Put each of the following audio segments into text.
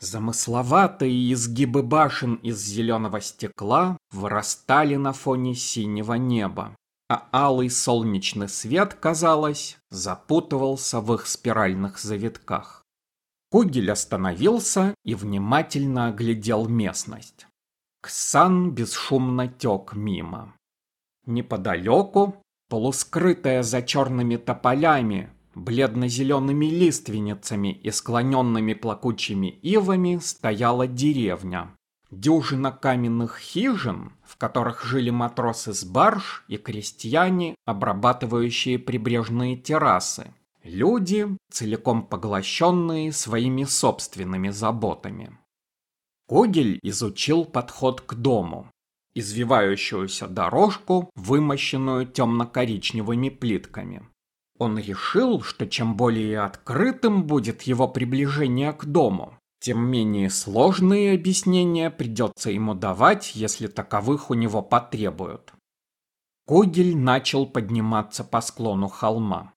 Замысловатые изгибы башен из зеленого стекла вырастали на фоне синего неба, а алый солнечный свет, казалось, запутывался в их спиральных завитках. Кугель остановился и внимательно оглядел местность. Ксан бесшумно тек мимо. Неподалеку, полускрытая за черными тополями, бледно-зелеными лиственницами и склоненными плакучими ивами, стояла деревня. Дюжина каменных хижин, в которых жили матросы с барж и крестьяне, обрабатывающие прибрежные террасы. Люди, целиком поглощенные своими собственными заботами. Когель изучил подход к дому. Извивающуюся дорожку, вымощенную темно-коричневыми плитками. Он решил, что чем более открытым будет его приближение к дому, тем менее сложные объяснения придется ему давать, если таковых у него потребуют. Когель начал подниматься по склону холма.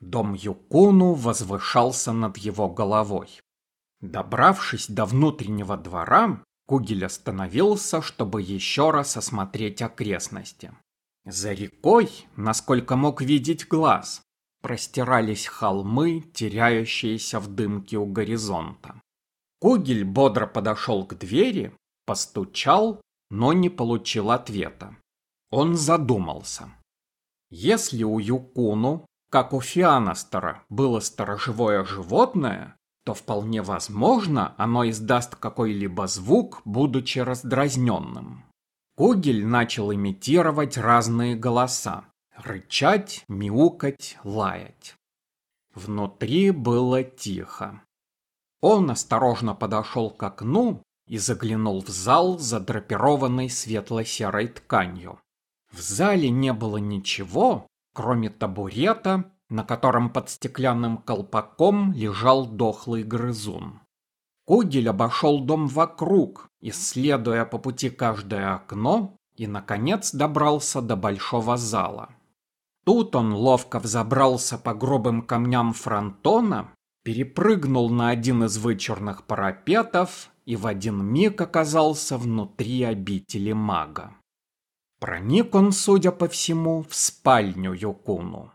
Дом Юкуну возвышался над его головой. Добравшись до внутреннего двора, Кугель остановился, чтобы еще раз осмотреть окрестности. За рекой, насколько мог видеть глаз, простирались холмы, теряющиеся в дымке у горизонта. Кугель бодро подошел к двери, постучал, но не получил ответа. Он задумался. Если у Юкуну как у Фианастера было сторожевое животное, то вполне возможно оно издаст какой-либо звук, будучи раздразненным. Кугель начал имитировать разные голоса. Рычать, мяукать, лаять. Внутри было тихо. Он осторожно подошел к окну и заглянул в зал, задрапированный светло-серой тканью. В зале не было ничего, кроме табурета, на котором под стеклянным колпаком лежал дохлый грызун. Кугель обошел дом вокруг, исследуя по пути каждое окно, и, наконец, добрался до большого зала. Тут он ловко взобрался по грубым камням фронтона, перепрыгнул на один из вычурных парапетов и в один миг оказался внутри обители мага. Проник он, судя по всему, в спальню Юкуну.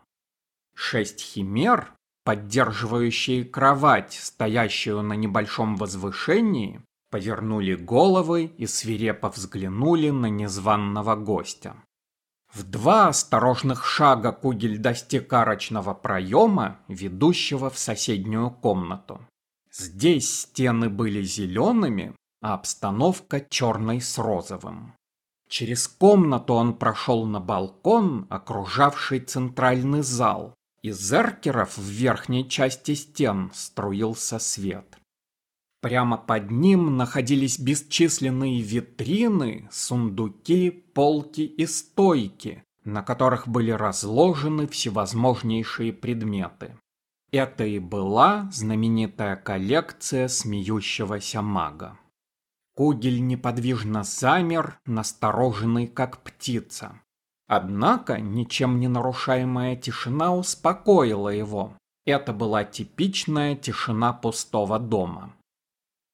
Шесть химер, поддерживающие кровать, стоящую на небольшом возвышении, повернули головы и свирепо взглянули на незваного гостя. В два осторожных шага Кугель достиг арочного проема, ведущего в соседнюю комнату. Здесь стены были зелеными, а обстановка черной с розовым. Через комнату он прошел на балкон, окружавший центральный зал. Из эркеров в верхней части стен струился свет. Прямо под ним находились бесчисленные витрины, сундуки, полки и стойки, на которых были разложены всевозможнейшие предметы. Это и была знаменитая коллекция смеющегося мага. Кугель неподвижно замер, настороженный как птица. Однако ничем не нарушаемая тишина успокоила его. Это была типичная тишина пустого дома.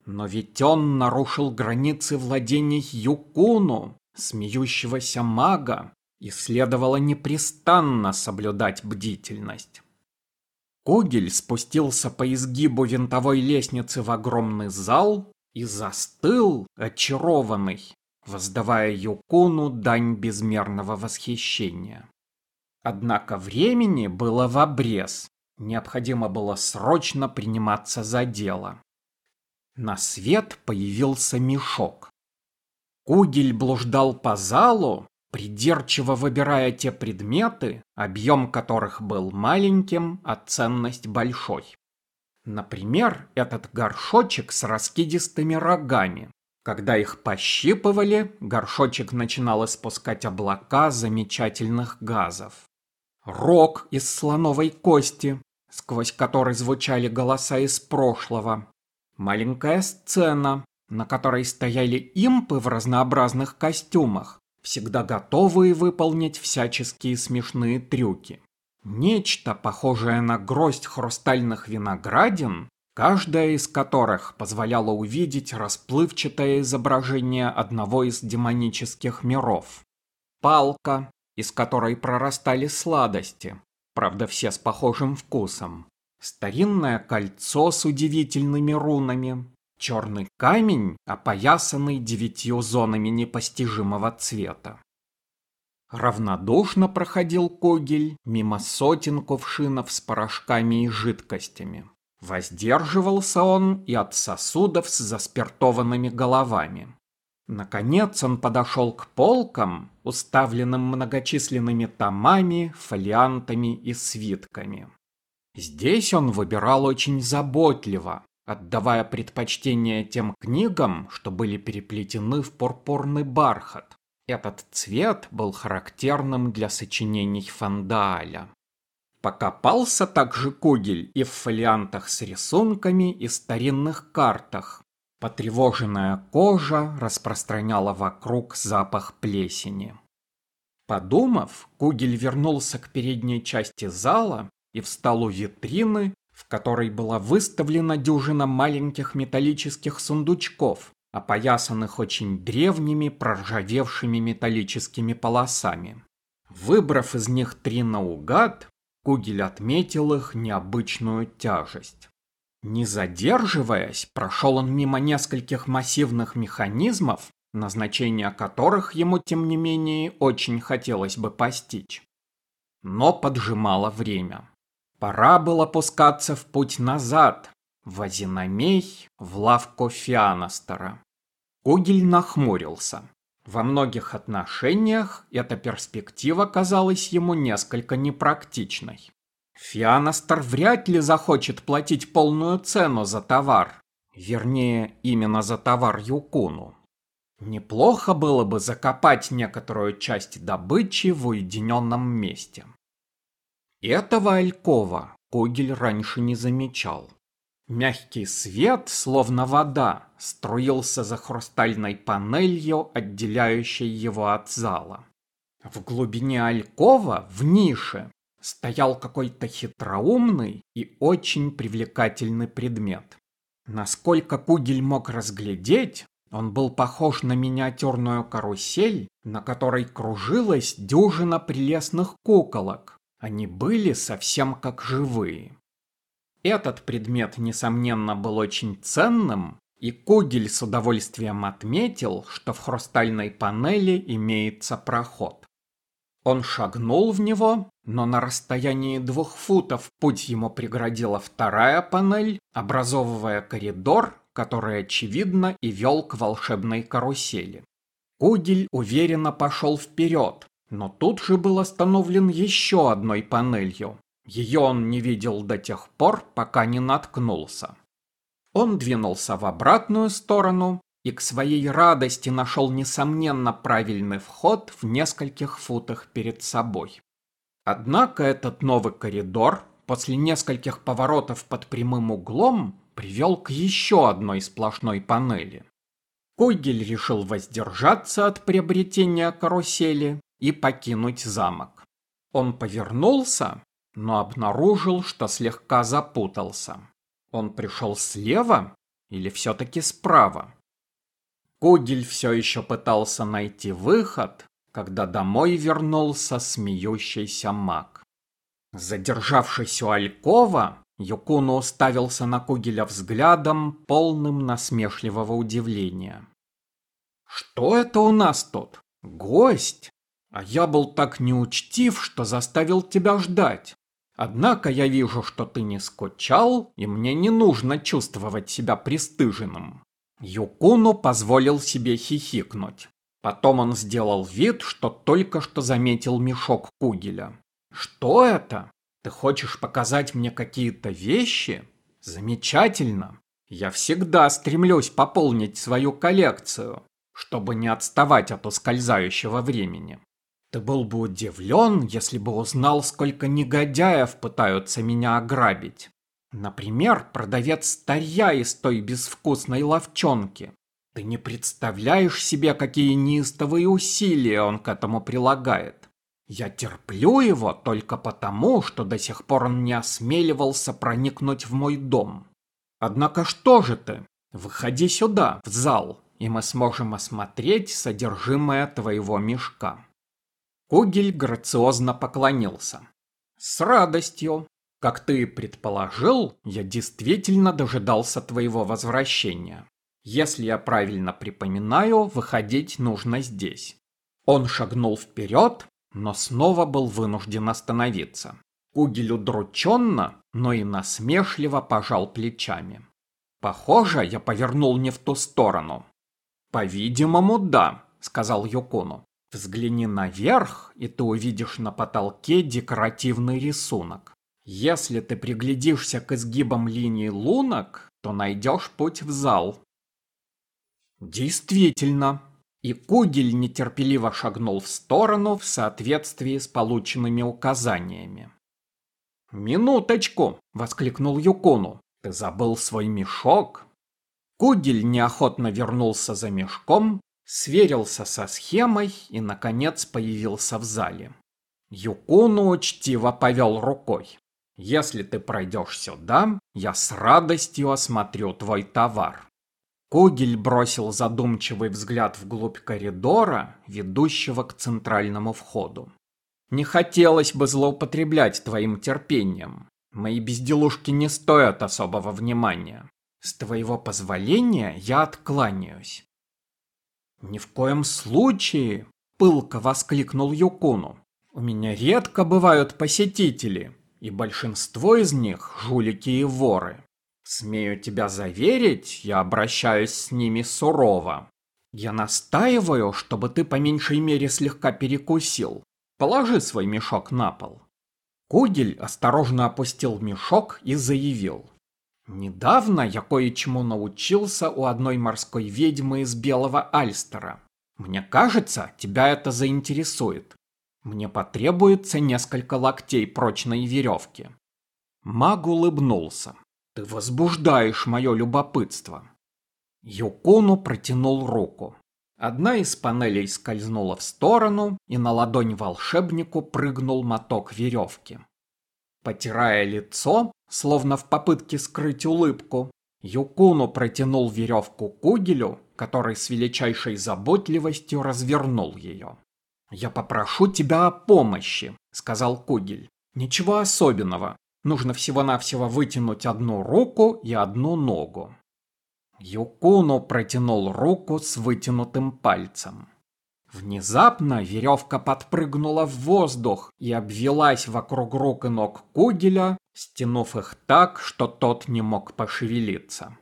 Но ведь он нарушил границы владений Юкуну, смеющегося мага, и следовало непрестанно соблюдать бдительность. Кугель спустился по изгибу винтовой лестницы в огромный зал, и застыл, очарованный, воздавая Юкуну дань безмерного восхищения. Однако времени было в обрез, необходимо было срочно приниматься за дело. На свет появился мешок. Кугель блуждал по залу, придирчиво выбирая те предметы, объем которых был маленьким, а ценность большой. Например, этот горшочек с раскидистыми рогами. Когда их пощипывали, горшочек начинал испускать облака замечательных газов. Рог из слоновой кости, сквозь который звучали голоса из прошлого. Маленькая сцена, на которой стояли импы в разнообразных костюмах, всегда готовые выполнить всяческие смешные трюки. Нечто, похожее на гроздь хрустальных виноградин, каждая из которых позволяла увидеть расплывчатое изображение одного из демонических миров. Палка, из которой прорастали сладости, правда все с похожим вкусом. Старинное кольцо с удивительными рунами, черный камень, опоясанный девятью зонами непостижимого цвета. Равнодушно проходил Когель мимо сотен кувшинов с порошками и жидкостями. Воздерживался он и от сосудов с заспиртованными головами. Наконец он подошел к полкам, уставленным многочисленными томами, фолиантами и свитками. Здесь он выбирал очень заботливо, отдавая предпочтение тем книгам, что были переплетены в пурпурный бархат. Этот цвет был характерным для сочинений Фандааля. Покопался также Кугель и в фолиантах с рисунками и старинных картах. Потревоженная кожа распространяла вокруг запах плесени. Подумав, Кугель вернулся к передней части зала и встал у витрины, в которой была выставлена дюжина маленьких металлических сундучков, опоясанных очень древними проржавевшими металлическими полосами. Выбрав из них три наугад, Кугель отметил их необычную тяжесть. Не задерживаясь, прошел он мимо нескольких массивных механизмов, назначение которых ему, тем не менее, очень хотелось бы постичь. Но поджимало время. Пора было пускаться в путь назад, в Азиномей, в лавку Фианастера. Кугель нахмурился. Во многих отношениях эта перспектива казалась ему несколько непрактичной. Фианастер вряд ли захочет платить полную цену за товар. Вернее, именно за товар Юкуну. Неплохо было бы закопать некоторую часть добычи в уединенном месте. Этого Алькова Когель раньше не замечал. Мягкий свет, словно вода, струился за хрустальной панелью, отделяющей его от зала. В глубине алькова, в нише, стоял какой-то хитроумный и очень привлекательный предмет. Насколько Кугель мог разглядеть, он был похож на миниатюрную карусель, на которой кружилась дюжина прелестных куколок, они были совсем как живые. Этот предмет, несомненно, был очень ценным, и Кугель с удовольствием отметил, что в хрустальной панели имеется проход. Он шагнул в него, но на расстоянии двух футов путь ему преградила вторая панель, образовывая коридор, который, очевидно, и вел к волшебной карусели. Кугель уверенно пошел вперед, но тут же был остановлен еще одной панелью. Ее он не видел до тех пор, пока не наткнулся. Он двинулся в обратную сторону и к своей радости нашел несомненно правильный вход в нескольких футах перед собой. Однако этот новый коридор после нескольких поворотов под прямым углом привел к еще одной сплошной панели. Кугель решил воздержаться от приобретения карусели и покинуть замок. Он повернулся, но обнаружил, что слегка запутался. Он пришел слева или все-таки справа? Кугель все еще пытался найти выход, когда домой вернулся смеющийся маг. Задержавшись у Алькова, Юкуна уставился на Кугеля взглядом, полным насмешливого удивления. «Что это у нас тут? Гость?» А я был так неучтив, что заставил тебя ждать. Однако я вижу, что ты не скучал, и мне не нужно чувствовать себя пристыженным. Юкуну позволил себе хихикнуть. Потом он сделал вид, что только что заметил мешок кугеля. Что это? Ты хочешь показать мне какие-то вещи? Замечательно. Я всегда стремлюсь пополнить свою коллекцию, чтобы не отставать от ускользающего времени. Ты был бы удивлен, если бы узнал, сколько негодяев пытаются меня ограбить. Например, продавец старья из той безвкусной ловчонки. Ты не представляешь себе, какие неистовые усилия он к этому прилагает. Я терплю его только потому, что до сих пор он не осмеливался проникнуть в мой дом. Однако что же ты? Выходи сюда, в зал, и мы сможем осмотреть содержимое твоего мешка. Кугель грациозно поклонился. С радостью. Как ты предположил, я действительно дожидался твоего возвращения. Если я правильно припоминаю, выходить нужно здесь. Он шагнул вперед, но снова был вынужден остановиться. Кугель удрученно, но и насмешливо пожал плечами. Похоже, я повернул не в ту сторону. По-видимому, да, сказал Юкуну. Взгляни наверх, и ты увидишь на потолке декоративный рисунок. Если ты приглядишься к изгибам линий лунок, то найдешь путь в зал. Действительно. И Кугель нетерпеливо шагнул в сторону в соответствии с полученными указаниями. «Минуточку!» — воскликнул Юкуну. «Ты забыл свой мешок?» Кугель неохотно вернулся за мешком, сверился со схемой и, наконец, появился в зале. Юкуну учтиво повел рукой. «Если ты пройдешь сюда, я с радостью осмотрю твой товар». Кугель бросил задумчивый взгляд вглубь коридора, ведущего к центральному входу. Не хотелось бы злоупотреблять твоим терпением. Мои безделушки не стоят особого внимания. С твоего позволения я откланяюсь. Ни в коем случае, пылко воскликнул Юкуну. У меня редко бывают посетители, и большинство из них жулики и воры. Смею тебя заверить, я обращаюсь с ними сурово. Я настаиваю, чтобы ты по меньшей мере слегка перекусил. Положи свой мешок на пол. Кугель осторожно опустил мешок и заявил. Недавно я кое-чему научился у одной морской ведьмы из Белого Альстера. Мне кажется, тебя это заинтересует. Мне потребуется несколько локтей прочной веревки. Маг улыбнулся. Ты возбуждаешь мое любопытство. Юкуну протянул руку. Одна из панелей скользнула в сторону, и на ладонь волшебнику прыгнул моток веревки. Потирая лицо, словно в попытке скрыть улыбку, Юкуну протянул веревку Кугелю, который с величайшей заботливостью развернул ее. «Я попрошу тебя о помощи», — сказал Кугель. «Ничего особенного. Нужно всего-навсего вытянуть одну руку и одну ногу. Юкуну протянул руку с вытянутым пальцем. Внезапно веревка подпрыгнула в воздух и обвелась вокруг рук и ног Кугеля, стянув их так, что тот не мог пошевелиться.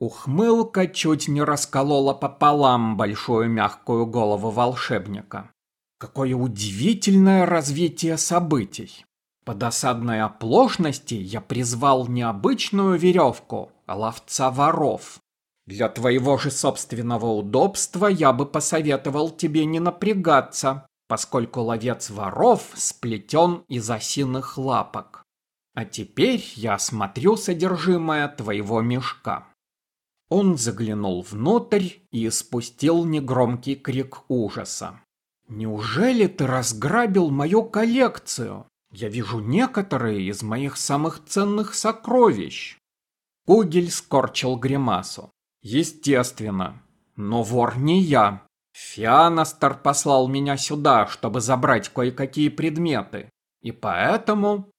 Ухмылка чуть не расколола пополам большую мягкую голову волшебника. Какое удивительное развитие событий! По досадной оплошности я призвал не обычную веревку, а ловца воров. Для твоего же собственного удобства я бы посоветовал тебе не напрягаться, поскольку ловец воров сплетен из осиных лапок. А теперь я осмотрю содержимое твоего мешка. Он заглянул внутрь и спустил негромкий крик ужаса. «Неужели ты разграбил мою коллекцию? Я вижу некоторые из моих самых ценных сокровищ». Кугель скорчил гримасу. Естественно. Но вор не я. Фианастер послал меня сюда, чтобы забрать кое-какие предметы. И поэтому...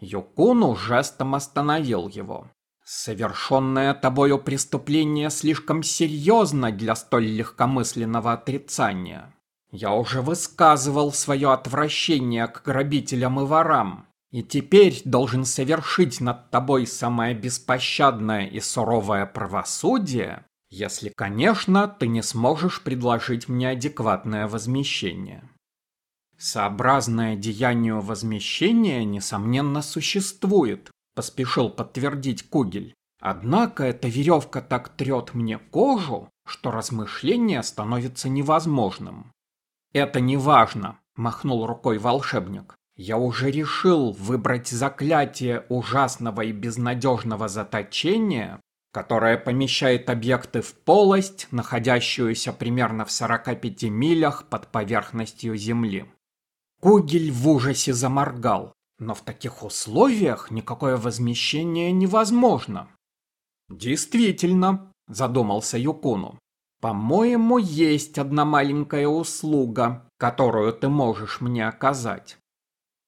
Юкуну жестом остановил его. Совершенное тобою преступление слишком серьезно для столь легкомысленного отрицания. Я уже высказывал свое отвращение к грабителям и ворам, и теперь должен совершить над тобой самое беспощадное и суровое правосудие, если, конечно, ты не сможешь предложить мне адекватное возмещение. Сообразное деянию возмещения, несомненно, существует, поспешил подтвердить Кугель. Однако эта веревка так трет мне кожу, что размышление становится невозможным. Это не важно, махнул рукой волшебник. Я уже решил выбрать заклятие ужасного и безнадежного заточения, которое помещает объекты в полость, находящуюся примерно в 45 милях под поверхностью Земли. Кугель в ужасе заморгал, но в таких условиях никакое возмещение невозможно. Действительно, задумался Юкуну. По-моему, есть одна маленькая услуга, которую ты можешь мне оказать.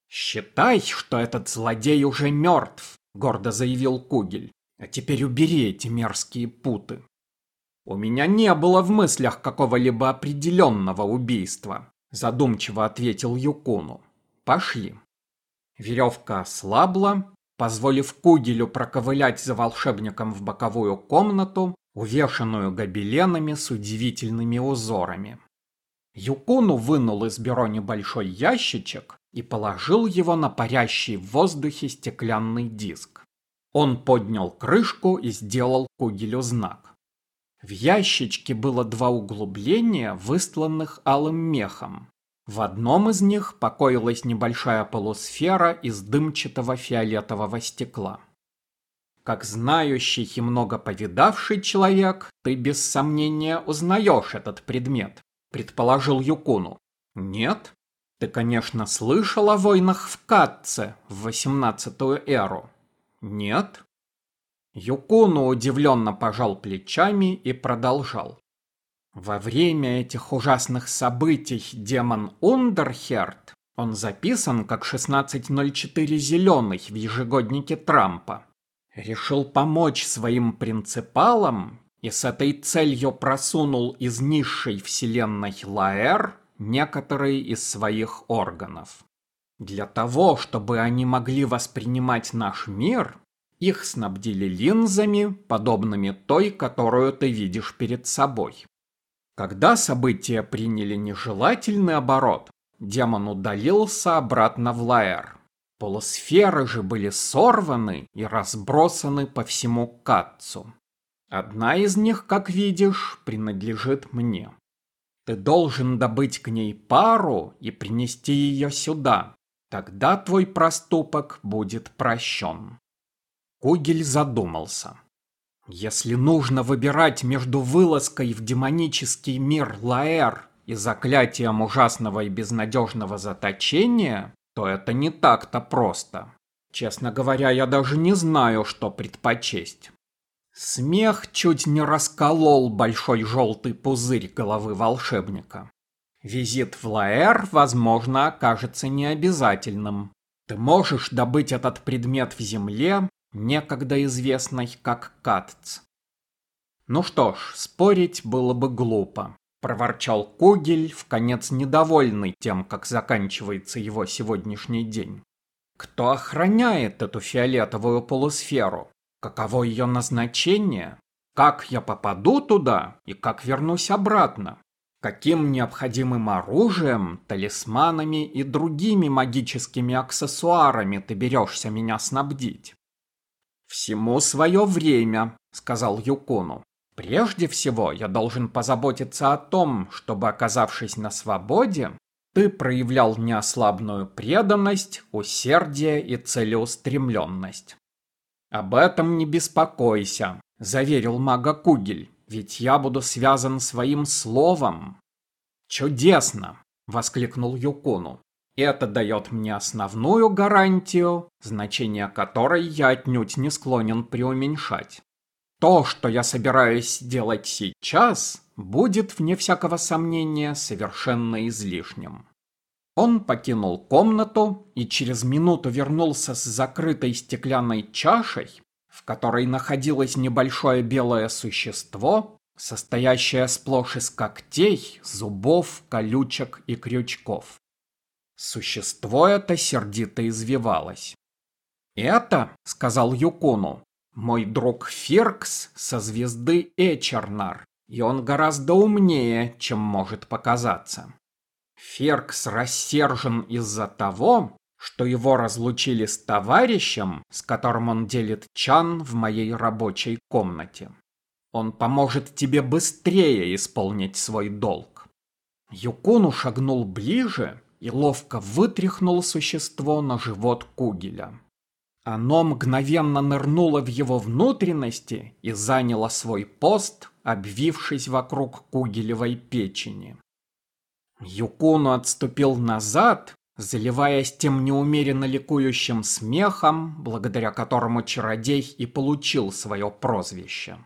Считай, что этот злодей уже мертв, гордо заявил Кугель. А теперь убери эти мерзкие путы. У меня не было в мыслях какого-либо определенного убийства, задумчиво ответил Юкуну. Пошли. Веревка ослабла, позволив Кугелю проковылять за волшебником в боковую комнату, увешанную гобеленами с удивительными узорами. Юкуну вынул из бюро небольшой ящичек и положил его на парящий в воздухе стеклянный диск. Он поднял крышку и сделал Кугелю знак. В ящичке было два углубления, выстланных алым мехом. В одном из них покоилась небольшая полусфера из дымчатого фиолетового стекла. Как знающий и много повидавший человек, ты без сомнения узнаешь этот предмет, предположил Юкуну. Нет? Ты, конечно, слышал о войнах в Катце в восемнадцатую эру. Нет? Юкуну удивленно пожал плечами и продолжал. Во время этих ужасных событий демон Ундерхерт, он записан как 1604 зеленый в ежегоднике Трампа, решил помочь своим принципалам и с этой целью просунул из низшей вселенной Лаэр некоторые из своих органов. Для того, чтобы они могли воспринимать наш мир, их снабдили линзами, подобными той, которую ты видишь перед собой. Когда события приняли нежелательный оборот, демон удалился обратно в Лаэр. Полусферы же были сорваны и разбросаны по всему Катцу. Одна из них, как видишь, принадлежит мне. Ты должен добыть к ней пару и принести ее сюда. Тогда твой проступок будет прощен. Кугель задумался. Если нужно выбирать между вылазкой в демонический мир Лаэр и заклятием ужасного и безнадежного заточения, то это не так-то просто. Честно говоря, я даже не знаю, что предпочесть. Смех чуть не расколол большой желтый пузырь головы волшебника. Визит в Лаэр, возможно, окажется необязательным. Ты можешь добыть этот предмет в земле некогда известной как Катц. Ну что ж, спорить было бы глупо, проворчал Кугель, в конец недовольный тем, как заканчивается его сегодняшний день. Кто охраняет эту фиолетовую полусферу? Каково ее назначение? Как я попаду туда и как вернусь обратно? Каким необходимым оружием, талисманами и другими магическими аксессуарами ты берешься меня снабдить? «Всему свое время», — сказал Юкуну. «Прежде всего я должен позаботиться о том, чтобы, оказавшись на свободе, ты проявлял неослабную преданность, усердие и целеустремленность». «Об этом не беспокойся», — заверил мага Кугель, «ведь я буду связан своим словом». «Чудесно!» — воскликнул Юкуну. Это дает мне основную гарантию, значение которой я отнюдь не склонен преуменьшать. То, что я собираюсь делать сейчас, будет, вне всякого сомнения, совершенно излишним. Он покинул комнату и через минуту вернулся с закрытой стеклянной чашей, в которой находилось небольшое белое существо, состоящее сплошь из когтей, зубов, колючек и крючков. Существо это сердито извивалось. «Это, — сказал Юкуну, — мой друг Фиркс со звезды Эчернар, и он гораздо умнее, чем может показаться. Феркс рассержен из-за того, что его разлучили с товарищем, с которым он делит чан в моей рабочей комнате. Он поможет тебе быстрее исполнить свой долг. Юкуну шагнул ближе и ловко вытряхнул существо на живот Кугеля. Оно мгновенно нырнуло в его внутренности и заняло свой пост, обвившись вокруг Кугелевой печени. Юкуну отступил назад заливаясь тем неумеренно ликующим смехом, благодаря которому чародей и получил свое прозвище.